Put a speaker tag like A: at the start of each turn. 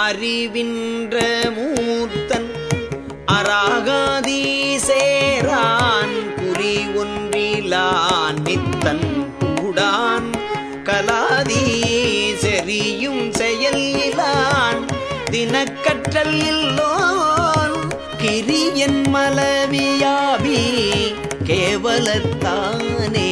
A: அறிவின்ற மூர்த்தன் அராகாதீசேரான் குறி ஒன்றிலான் நித்தன் கூடான் கலாதீ செறியும் செயல் இலான் தினக்கற்றல் இல்லோன் கிரியன் மலவியாபி கேவலத்தானே